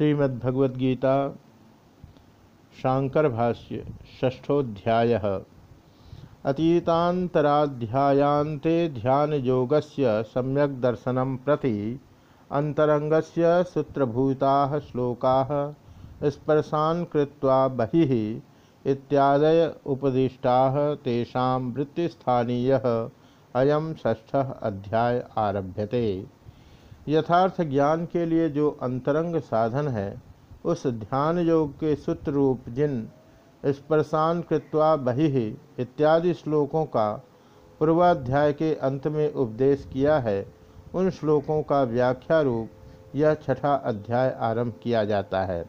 श्रीमद्भगवद्गीता शांकर भाष्य षष्ठोध्याय। अतीतांतराध्यायांते ध्यान योगस्य सम्यक दर्शनम प्रति अंतरंगस्य सूत्रभूता श्लोका स्पर्शान कृत्वा बहि इत्यादय उपदिष्टा तेषां वृत्तिस्थानीय। अयम षष्ठ अध्याय आरभ्यते। यथार्थ ज्ञान के लिए जो अंतरंग साधन है, उस ध्यान योग के सूत्र रूप जिन स्पर्शान कृत्वा बहि इत्यादि श्लोकों का पूर्वाध्याय के अंत में उपदेश किया है, उन श्लोकों का व्याख्या रूप यह छठा अध्याय आरंभ किया जाता है।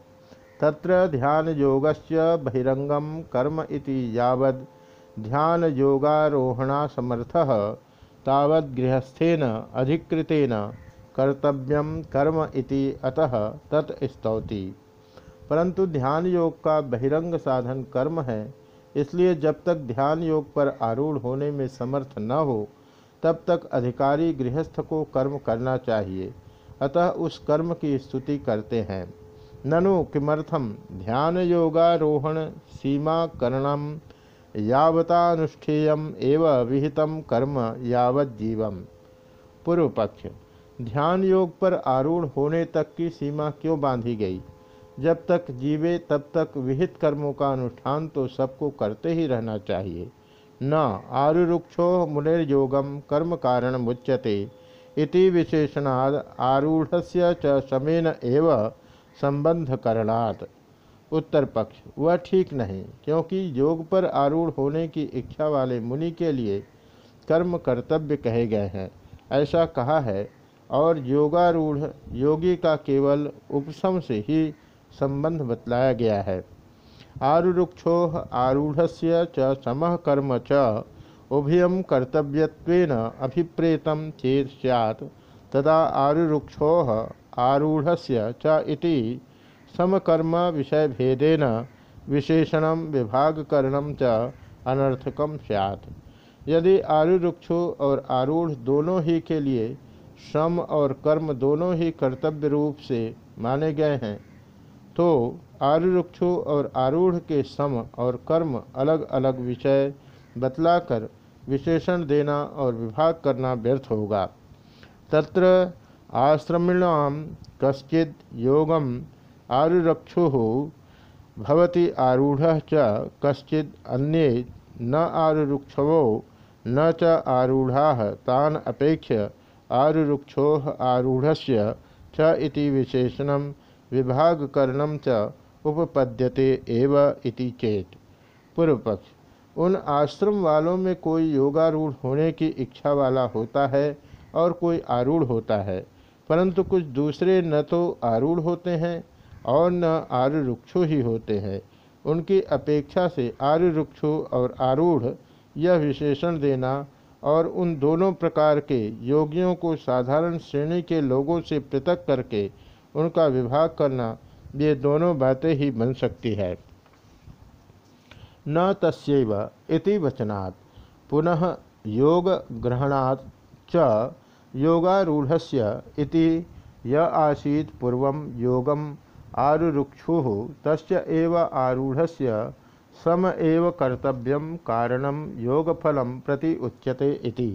तत्र ध्यान योगस्य बहिरंगम कर्म इति यावद ध्यान योगारोहणा समर्थ तावद गृहस्थेन, अधिकृतेन कर्तव्यम कर्म इति अतः तत्स्तौति परंतु ध्यान योग का बहिरंग साधन कर्म है, इसलिए जब तक ध्यान योग पर आरूढ़ होने में समर्थ न हो, तब तक अधिकारी गृहस्थ को कर्म करना चाहिए। अतः उस कर्म की स्तुति करते हैं। ननु किमर्थम ध्यान योगारोहण सीमा करणम यावतानुष्ठेयम एवं विहितम कर्म यावत जीवम पूर्व पक्ष ध्यान योग पर आरूढ़ होने तक की सीमा क्यों बांधी गई? जब तक जीवे, तब तक विहित कर्मों का अनुष्ठान तो सबको करते ही रहना चाहिए। न आरुक्षो मुनिर्योगम कर्म कारण मुच्यते। इति विशेषणाद आरूढ़ से च समेन एव संबंध करणात्। उत्तर पक्ष वह ठीक नहीं, क्योंकि योग पर आरूढ़ होने की इच्छा वाले मुनि के लिए कर्म कर्तव्य कहे गए हैं। ऐसा कहा है और योगारूढ़ योगी का केवल उपशम से ही संबंध बतलाया गया है। आरुक्षो आरूढ़ से च समः कर्म च उभयम कर्तव्यत्वेन अभिप्रेतम चेत सैत् तदा आरुक्षो आरूढ़ से समकर्म विषय भेदेन विशेषण विभागकरण च अनर्थकम सैत् यदि आरुक्षु और आरूढ़ दोनों ही के लिए श्रम और कर्म दोनों ही कर्तव्य रूप से माने गए हैं। तो आरुक्षु और आरूढ़ के सम और कर्म अलग अलग विषय बतलाकर विशेषण देना और विभाग करना व्यर्थ होगा। तत्र आश्रमिणाम कश्चित योगम आरुरक्षु भवति आरूढ़ च कश्चिद अन्य न आरुक्षवो न च आरूढ़ा तान अपेक्ष्य आरुक्षो आरूढ़ च इति विशेषण विभागकरण च उपपद्यते एव इति चेत। पूर्व पक्ष उन आश्रम वालों में कोई योगारूढ़ होने की इच्छा वाला होता है और कोई आरूढ़ होता है, परंतु कुछ दूसरे न तो आरूढ़ होते हैं और न आरुक्षु ही होते हैं। उनकी अपेक्षा से आरुक्षु और आरूढ़ यह विशेषण देना और उन दोनों प्रकार के योगियों को साधारण श्रेणी के लोगों से पृथक करके उनका विभाग करना, ये दोनों बातें ही बन सकती है। न तस्व इति वचनात्। पुनः योग ग्रहणात् च योगारूढ़स्य इति य आसीत् पूर्व योगम आरुक्षु तस्य एव सम एव कर्तव्यम कारणम योगफल प्रति उच्यते इति।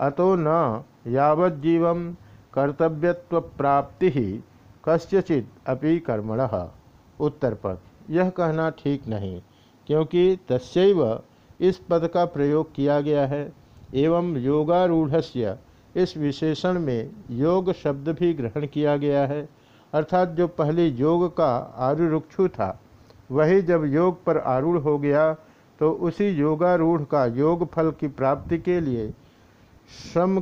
अतो न यावज्जीव कर्तव्यत्व प्राप्ति कस्यचित अपि कर्मण। उत्तर पद। यह कहना ठीक नहीं, क्योंकि तस्व इस पद का प्रयोग किया गया है। एवं योगारूढ़ इस विशेषण में योग शब्द भी ग्रहण किया गया है। अर्थात जो पहले योग का आरुक्षु था वही जब योग पर आरूढ़ हो गया तो उसी योगारूढ़ का योग फल की प्राप्ति के लिए श्रम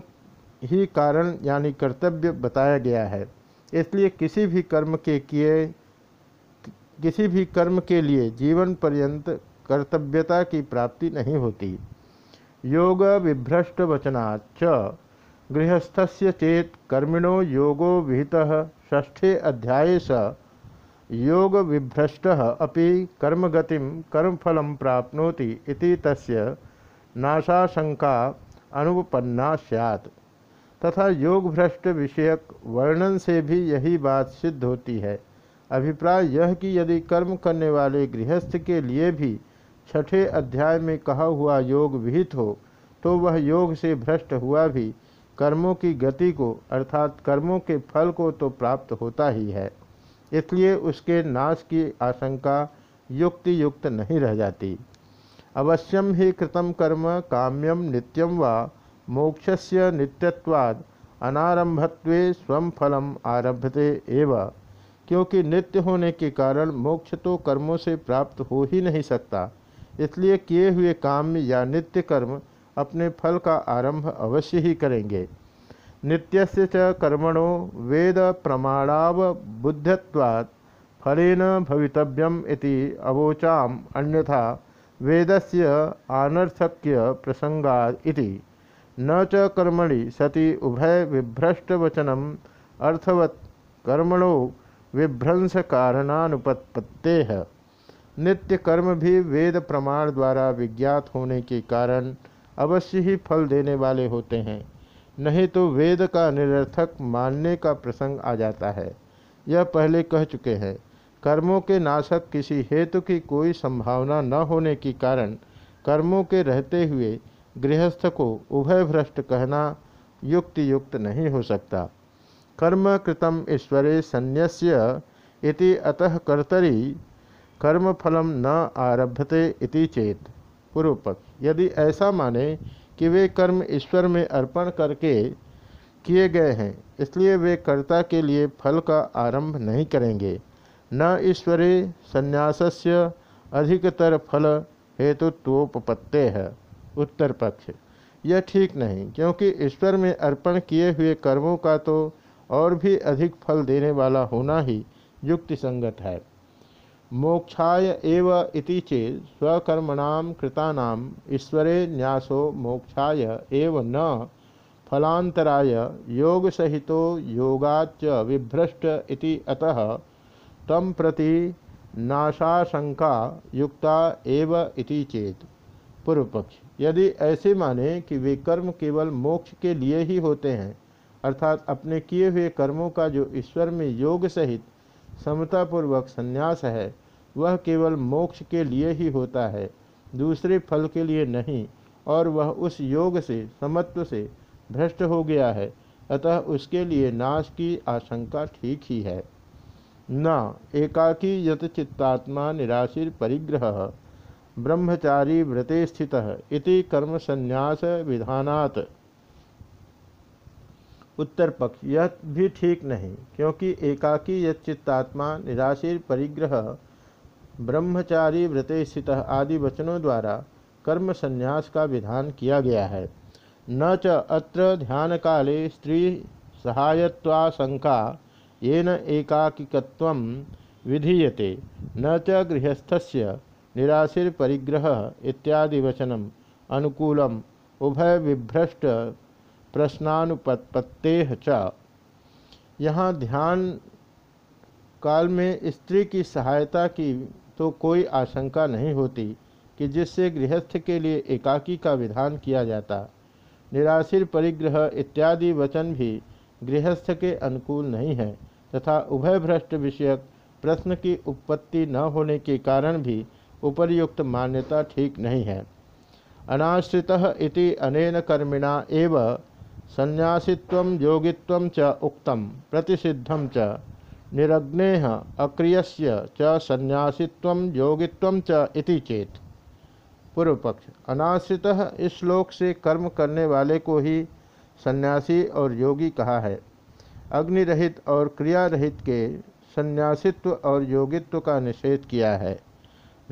ही कारण यानी कर्तव्य बताया गया है। इसलिए किसी भी कर्म के किए, किसी भी कर्म के लिए जीवन पर्यंत कर्तव्यता की प्राप्ति नहीं होती। योग विभ्रष्ट वचनाच गृहस्थस्य चेत कर्मिणो योगो विहित ष्ठे अध्याय स योग विभ्रष्ट अपि कर्मगति कर्मफल प्राप्नोति इति तस्य नाशाशंका अनुपन्ना सैत् तथा योग भ्रष्ट विषयक वर्णन से भी यही बात सिद्ध होती है। अभिप्राय यह कि यदि कर्म करने वाले गृहस्थ के लिए भी छठे अध्याय में कहा हुआ योग विहित हो तो वह योग से भ्रष्ट हुआ भी कर्मों की गति को, अर्थात कर्मों के फल को तो प्राप्त होता ही है। इसलिए उसके नाश की आशंका युक्ति युक्त नहीं रह जाती। अवश्यम ही कृतम कर्म काम्यम नित्यम व मोक्षस्य नित्यत्वाद अनारंभत्वे स्वम फलम आरभते एव। क्योंकि नित्य होने के कारण मोक्ष तो कर्मों से प्राप्त हो ही नहीं सकता। इसलिए किए हुए काम या नित्य कर्म अपने फल का आरंभ अवश्य ही करेंगे। नित्यस्य च कर्मणो वेद प्रमाणावबुद्धत्वात् फलेन भवितव्यम इति अवोचाम, अन्यथा वेदस्य आनर्थक्य प्रसंगा इति। न च कर्मणि सति उभय विभ्रष्टवचनम अर्थवत् कर्मणो विभ्रंश कारणानुपत्ते है नित्य कर्म भी वेद प्रमाण द्वारा विज्ञात होने के कारण अवश्य ही फल देने वाले होते हैं। नहीं तो वेद का निरर्थक मानने का प्रसंग आ जाता है। यह पहले कह चुके हैं। कर्मों के नाशक किसी हेतु की कोई संभावना न होने के कारण कर्मों के रहते हुए गृहस्थ को उभय भ्रष्ट कहना युक्ति युक्त नहीं हो सकता। कर्म कृतम ईश्वरे संन्यास्य इति अतः कर्तरी, कर्मफलम न आरभते इति चेत। पूर्व पक्ष यदि ऐसा माने कि वे कर्म ईश्वर में अर्पण करके किए गए हैं, इसलिए वे कर्ता के लिए फल का आरंभ नहीं करेंगे। न ईश्वरे संन्यासस्य अधिकतर फल हेतुत्वोपत्ते है। उत्तर पक्ष। यह ठीक नहीं, क्योंकि ईश्वर में अर्पण किए हुए कर्मों का तो और भी अधिक फल देने वाला होना ही युक्ति संगत है। मोक्षाय एव इति चेत स्वकर्मणाम कृतानाम ईश्वरे न्यासो मोक्षाय एव न। फलांतराय योग सहितो योगाच विभ्रष्ट इति अतः तम प्रति नाशाशंका युक्ता एव इति चेत। पूर्व पक्ष यदि ऐसे माने कि वे कर्म केवल मोक्ष के लिए ही होते हैं, अर्थात अपने किए हुए कर्मों का जो ईश्वर में योग सहित समतापूर्वक संन्यास है। वह केवल मोक्ष के लिए ही होता है, दूसरे फल के लिए नहीं, और वह उस योग से, समत्व से भ्रष्ट हो गया है। अतः उसके लिए नाश की आशंका ठीक ही है। न, एकाकी यत चित्तात्मा निराशीर परिग्रह, ब्रह्मचारी व्रते स्थित, इति कर्म संन्यास विधानात। उत्तर पक्ष, यह भी ठीक नहीं, क्योंकि एकाकी यच्चित्तात्मा, निराशीर परिग्रह, ब्रह्मचारी व्रते स्थित आदि वचनों द्वारा कर्म संन्यास का विधान किया गया है। न च अत्र ध्यान काले स्त्री सहायत्वाशंका, येन एकाकिकत्व विधीयते। न च गृहस्थस्य निराशिर्परिग्रह इत्यादि वचनम अनुकूलम उभय विभ्रष्ट प्रश्नानुपत्ते च। यहाँ ध्यान काल में स्त्री की सहायता की तो कोई आशंका नहीं होती कि जिससे गृहस्थ के लिए एकाकी का विधान किया जाता। निराशिर परिग्रह इत्यादि वचन भी गृहस्थ के अनुकूल नहीं है, तथा उभय भ्रष्ट विषयक प्रश्न की उत्पत्ति न होने के कारण भी उपर्युक्त मान्यता ठीक नहीं है। अनाश्रित इति अनेन कर्मिणा एव संन्यासित्व, योगित्व च उक्तम प्रतिषिद्धम च। निरग्ने अक्रियस्य च संन्यासित्व, योगित्व च इति चेत। पूर्व पक्ष अनाश्रित इस श्लोक से कर्म करने वाले को ही सन्यासी और योगी कहा है। अग्नि रहित और क्रिया रहित के संन्यासित्व और योगित्व का निषेध किया है।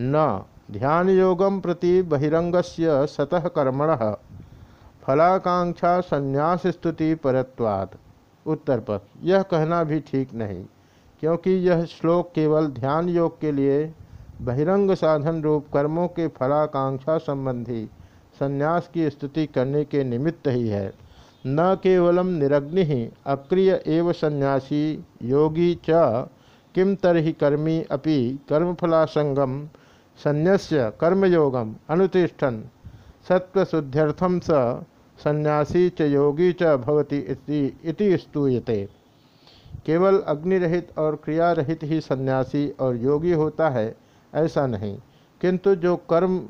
न। ध्यान योगम प्रति बहिरंगस्य सतः कर्मण। फलाकांक्षा संन्यास स्तुति परत्वात्। उत्तर पक्ष यह कहना भी ठीक नहीं, क्योंकि यह श्लोक केवल ध्यान योग के लिए बहिरंग साधन रूप कर्मों के फलाकांक्षा संबंधी संन्यास की स्तुति करने के निमित्त ही है। न केवलम निरग्नि अक्रिय एव सन्यासी योगी च किम तरी कर्मी अपि कर्मफलासंगम संन्यस्य कर्मयोगम अनुतिष्ठन। सत्वशुद्ध्यर्थम स सन्यासी च योगी च भवति इति स्तूयते। केवल अग्नि रहित और क्रिया रहित ही सन्यासी और योगी होता है, ऐसा नहीं। किंतु जो कर्म,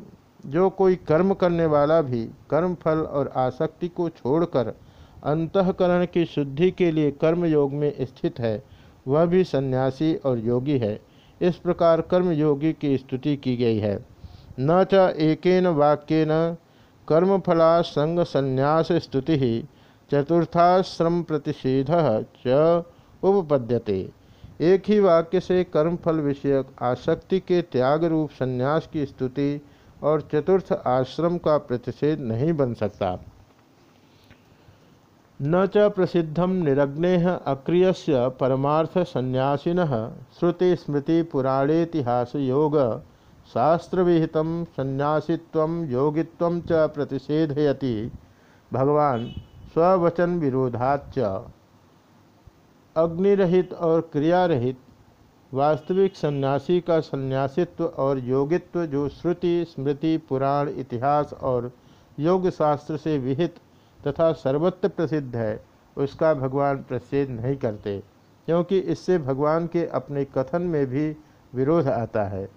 जो कोई कर्म करने वाला भी कर्म फल और आसक्ति को छोड़कर अंतकरण की शुद्धि के लिए कर्म योग में स्थित है, वह भी सन्यासी और योगी है। इस प्रकार कर्म योगी की स्तुति की गई है। न च एकेन वाक्यन कर्मफला संग संन्यास स्तुति चतुर्थाश्रम प्रतिषेध च उपपद्यते। एक ही वाक्य से कर्मफल विषयक आसक्ति के त्याग रूप संन्यास की स्तुति और चतुर्थ आश्रम का प्रतिषेध नहीं बन सकता। न च प्रसिद्धम निरग्ने अक्रिय परमार्थ संन्यासीन श्रुति स्मृति पुराणेतिहास योग शास्त्र विहित संन्यासीत्व योगित्व च प्रतिषेधयति। भगवान स्ववचन विरोधाच अग्निरहित और क्रिया रहित वास्तविक सन्यासी का सन्यासित्व और योगित्व जो श्रुति, स्मृति, पुराण, इतिहास और योग शास्त्र से विहित तथा सर्वत्र प्रसिद्ध है, उसका भगवान प्रसिद्ध नहीं करते, क्योंकि इससे भगवान के अपने कथन में भी विरोध आता है।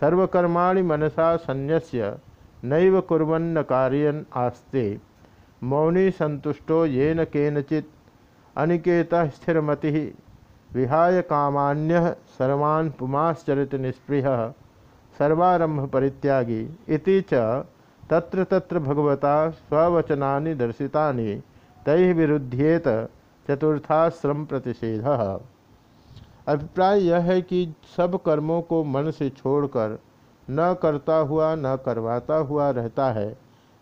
सर्वकर्माणि मनसा संन्यस्य, नैव कुर्वन्न कार्यन आस्ते। मौनी संतुष्टो येन केनचित, अनिकेत स्थिरमति। विहाय कामान्य, सर्वान् पुमाश्चरित निष्पृह। सर्वारंभ परित्यागी। इति च तत्र तत्र भगवता स्ववचनानि दर्शितानि। तैः विरुध्येत चतुर्थाश्रम प्रतिषेध। अभिप्राय यह है कि सब कर्मों को मन से छोड़कर न करता हुआ, न करवाता हुआ रहता है।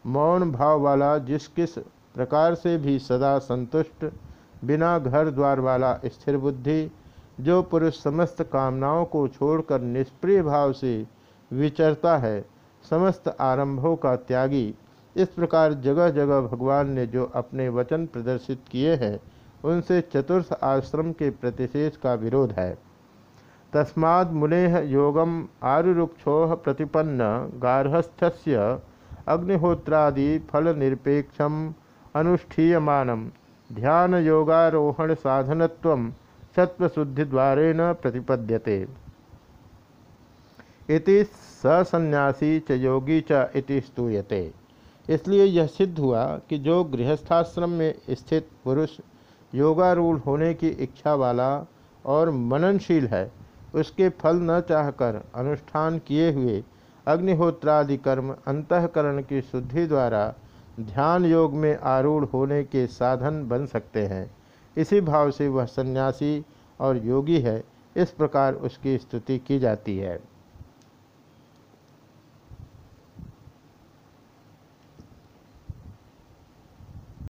मौन भाव वाला जिस किस प्रकार से भी सदा संतुष्ट, बिना घर द्वार वाला स्थिर बुद्धि, जो पुरुष समस्त कामनाओं को छोड़कर निष्प्रिय भाव से विचरता है, समस्त आरंभों का त्यागी, इस प्रकार जगह जगह भगवान ने जो अपने वचन प्रदर्शित किए हैं उनसे चतुर्थ आश्रम के प्रतिशेष का विरोध है। तस्माद मुने योगम आरुक्षोह प्रतिपन्न गार्हस्थ्य अग्निहोत्रादि फल निरपेक्षम अनुष्ठीयमानम ध्यान योगारोहण साधनत्व सत्वशुद्धि द्वारेण प्रतिपद्यते। इति सन्यासी च योगी च इति स्तूयते। इसलिए यह सिद्ध हुआ कि जो गृहस्थाश्रम में स्थित पुरुष योगारूढ़ होने की इच्छा वाला और मननशील है। उसके फल न चाहकर अनुष्ठान किए हुए अग्निहोत्रादि कर्म अंतकरण की शुद्धि द्वारा ध्यान योग में आरूढ़ होने के साधन बन सकते हैं। इसी भाव से वह सन्यासी और योगी है। इस प्रकार उसकी स्तुति की जाती है।